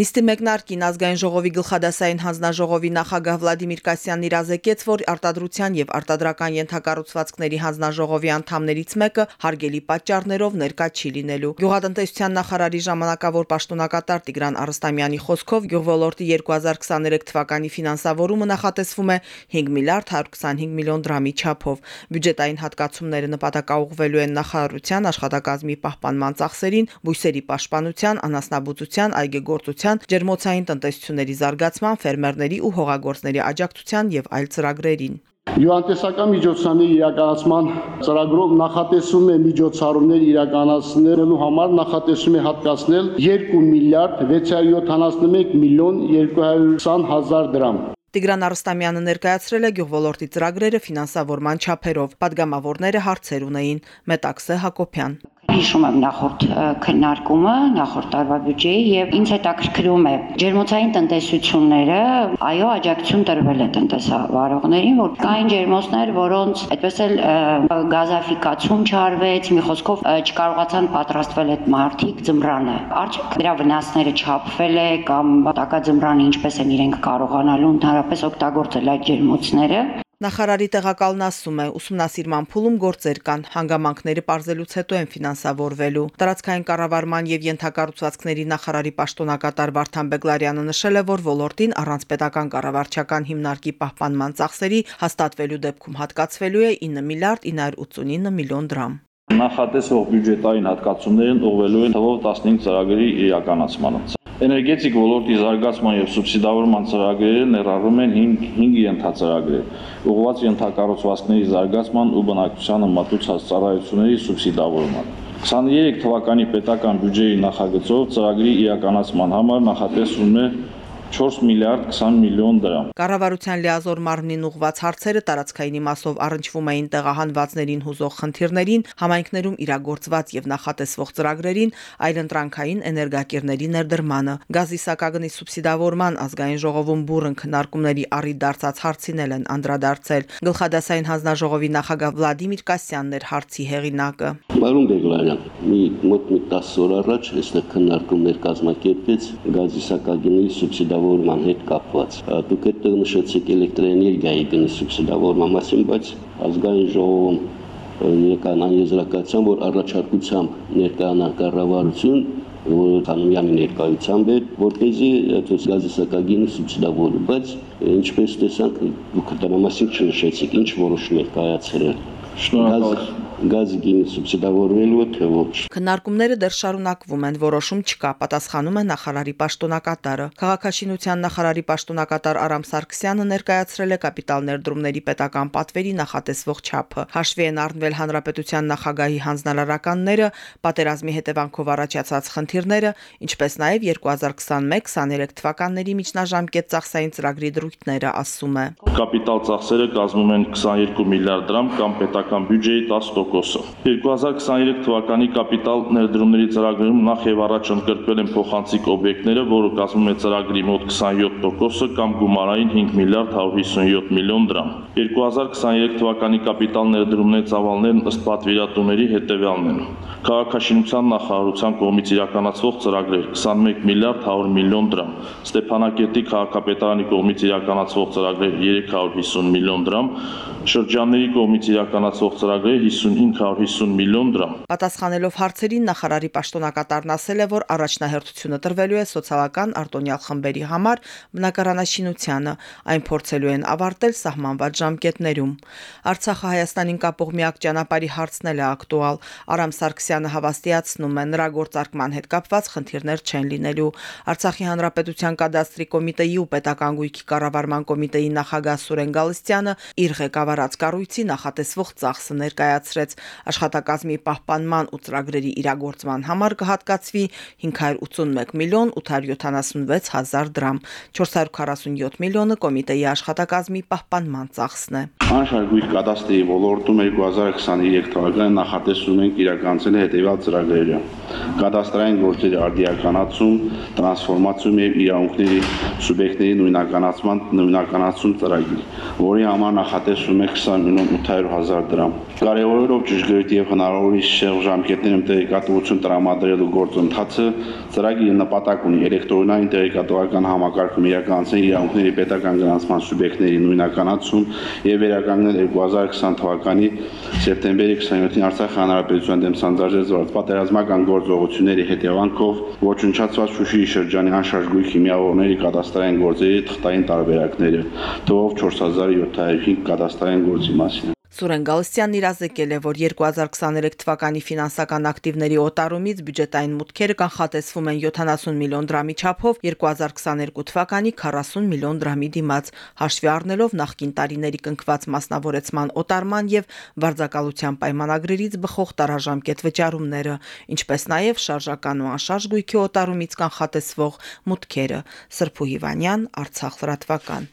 Նիստի մեկնարկին ազգային ժողովի գլխադասային հանձնաժողովի նախագահ Վլադիմիր Կասյանն իրազեկեց, որ արտադրության եւ արտադրական ենթակառուցվածքների հանձնաժողովի անդամներից մեկը հարգելի պատճառներով ներկա չի լինելու։ Գյուղատնտեսության նախարարի ժամանակավոր պաշտոնակատար Տիգրան Արստամյանի խոսքով գյուղոլորտի 2023 թվականի ֆինանսավորումը նախատեսվում է 5 միլիարդ 125 միլիոն դրամի չափով։ Բյուջետային հատկացումները նպատակաուղղվելու են նախարարության աշխատակազմի պահպանման ծախսերին, բույսերի պաշտպանության, անասնաբուծության, այգեգործության տնտեսության, ջերմոցային տնտեսությունների զարգացման, ֆերմերների ու հողագործների աջակցության եւ այլ ծրագրերին։ Յուղատնտեսական միջոցառումների իրականացման ծրագրով նախատեսվում է միջոցառումներ իրականացնելու համար նախատեսվում է հատկացնել 2 միլիարդ 671 միլիոն 220 հազար դրամ։ Տիգրան Արստամյանը ներկայացրել է գյուղ ոլորտի ծրագրերը ֆինանսավորման չափերով։ Պատգամավորները հարցեր ունեին։ Մետաքսե Հակոբյան հիշում եմ նախորդ քննարկումը, նախորդ տարվա բյուջեի եւ ինձ հետաքրքրում է ջերմոցային տնտեսությունները, այո, աջակցություն տրվել է տնտեսավարողներին, որ կային ջերմոցներ, որոնց այդպես էլ գազաֆիկացում չարվեց, մի խոսքով չկարողացան պատրաստվել այդ մարտիկ ձմռանը։ Արդյոք դրա վնասները չափվել է կամ տակաձմռանը ինչպես են իրենք կարողանալու ընդհանրապես օգտագործել այդ ջերմոցները։ Նախարարի տեղակալն ասում է, ուսումնասիրման փուլում գործեր կան, հանգամանքները parzելուց հետո են ֆինանսավորվելու։ Տարածքային կառավարման եւ յենթակառուցվածքների նախարարի պաշտոնակատար Վարդան Բեգլարյանը նշել է, որ ոլորտին առանց պետական կառավարչական հիմնարկի պահպանման ծախսերի հաստատվելու դեպքում հատկացվելու է 9 միլիարդ 989 միլիոն դրամ նախատեսվող բյուջետային հատկացումներն ուղղվելու են թվով 15 ծրագրերի իրականացմանը։ Էներգետիկ ոլորտի զարգացման եւ սուբսիդավորման ծրագրերը ներառում են 5 5 ենթածրագրեր, ուղղված ենթակառուցվածքների զարգացման ու բնակչությանը մատուցած ծառայությունների սուբսիդավորման։ 23 թվականի պետական բյուջեի նախագծով ծրագրի իրականացման համար նախատեսվում է 4 միլիարդ 20 միլիոն դրամ։ Կառավարության լիազոր մարմնին ուղված հարցերը տարածքային իմաստով առնչվում էին տեղահանվածներին հուզող խնդիրներին, համայնքներում իրագործված եւ նախատեսվող ծրագրերին, այլընտրանքային էներգակիրների ներդրմանը։ Գազի սակագնի սուբսիդավորման ազգային ժողովում բուրըն քննարկումների առիթ դարձած հարցին են անդրադարձել։ Գլխադասային հանձնաժողովի նախագահ Վլադիմիր Կասյանն էր հարցի հեղինակը։ Պարոն Բեգլարյան, մի մոտ մի 10 օր առաջ այստեղ քննարկումներ կազմակերպեց գազի սակագնի սուբսիդավորման սուբսիդավորման հետ կապված։ Դուք այդտեղ նշեցիք էլեկտրոէներգիայի գնի սուբսիդավորման մասին, բայց ազգային ժողովում եկան այն եզրակացության, որ առաջարկությամբ ներկայանա կառավարություն որ Խանոյանի ներկայությամբ էր, որպեսզի այս գազի սակագինը սուբսիդավորվի, բայց ինչպես տեսանք, դուք դրա մասին չնշեցիք, ինչ որոշում եք կայացրել։ Շնորհակալ գազի գինը սուբսիդավորվելու է թե ոչ։ Քննարկումները դեռ շարունակվում են, որոշում չկա, պատասխանում է նախարարի պաշտոնակատարը։ Քաղաքաշինության նախարարի պաշտոնակատար Արամ Սարգսյանը ներկայացրել է կապիտալ ներդրումների պետական պատվերի նախատեսվող չափը։ Հաշվի են առնվել հանրապետության նախագահի հանձնարարականները, պատերազմի հետևանքով առաջացած խնդիրները, ինչպես նաև 2021-23 թվականների միջնաժամկետ ծախսային ծրագրի դրույթները, ասում է։ Կապիտալ ծախսերը կազմում են 22 միլիարդ դրամ կամ պետական բյուջեի 10% 2023 թվականի կապիտալ ներդրումների ծրագրում նախ եւ առաջ ընդգրկվել են փոխանցիկ օբյեկտները, որը կազմում է ծրագրի մոտ 27%-ը կամ գումարային 5 միլիարդ 157 միլիոն դրամ։ 2023 թվականի կապիտալ ներդրումների ծավալներն ըստ պատվիրատուների հետևյալն են. Քաղաքաշինության նախարարության կողմից իրականացվող ծրագրեր 21 միլիարդ 100 միլիոն դրամ, Ստեփանակերտի քաղաքապետարանի կողմից իրականացվող ծրագրեր 350 միլիոն դրամ, շրջանների կողմից իրականացվող ծրագրեր 5550 միլիոն դրամ։ Պատասխանելով հարցերին նախարարի պաշտոնակատարն ասել է, որ առաջնահերթությունը տրվելու է սոցիալական արտոնյալ խմբերի համար բնակարանաշինությանը, այն փորձելու են ավարտել սահմանված ժամկետներում։ Արցախը Հայաստանին կապող միակ ճանապարհի հարցն էլ է ակտուալ։ Արամ Սարգսյանը հավաստիացնում է, նրա գործարկման հետ կապված խնդիրներ չեն լինելու։ Արցախի հանրապետության կադաստրի կոմիտեի ու պետական գույքի կառավարման կոմիտեի նախագահ Սուրեն Գալստյանը իր ղեկավարած կառույցի նախատեսվող ծախսը ներկայացրեց աշխատակազմի պահպանման ու ծրագրերի իրագործման համար կհատկացվի 581 միլիոն 876 հազար դրամ 447 միլիոնը կոմիտեի աշխատակազմի պահպանման ծախսն է Անշարժույթ կադաստրի ոլորտում 2023 թվականին նախատեսում ենք իրականացնել հետևյալ ծրագրերը. կադաստրային գործերի արդիականացում, տրանսֆորմացիում եւ իրավունքների սուբյեկտների նույնականացման նույնականացում ծրագիր, որի համար նախատեսում է 20 միլիոն 800 հազար դրամ։ Կարևորը Պահպանելով ճշգրիտ եւ հնարավորինս շեղ ժամկետներում տեղեկատվություն տրամադրելու գործընթացը ծրագիրը նպատակ ունի էլեկտրոնային տեղեկատվական համակարգում իրականացնել իրավունքների պետական գրանցման սուբյեկտների նույնականացում եւ վերականգնել 2020 թվականի սեպտեմբերի 27-ին Արցախ հանրապետության դեմ սանձաժեցված պատերազմական գործողությունների հետևանքով ոչնչացված Շուշիի շրջանի անշարժ գույքի միավորների կադաստրային գործերի թղթային տարբերակները թվով 4705 կադաստրային գործի մասին Սուրեն Գալստյանն իրազեկել է, որ 2023 թվականի ֆինանսական ակտիվների օտարումից բյուջետային մուտքերը կանխատեսվում են 70 միլիոն դրամի չափով 2022 թվականի 40 միլիոն դրամի դիմաց, հաշվի առնելով նախկին տարիների կնքված մասնավորեցման օտարման եւ վարձակալության պայմանագրերից բխող տարաժամկետ վճարումները, ինչպես նաեւ շարժական ու անշարժ գույքի օտարումից կանխատեսվող մուտքերը։ Սրփու Հիվանյան, Արցախ լրատվական։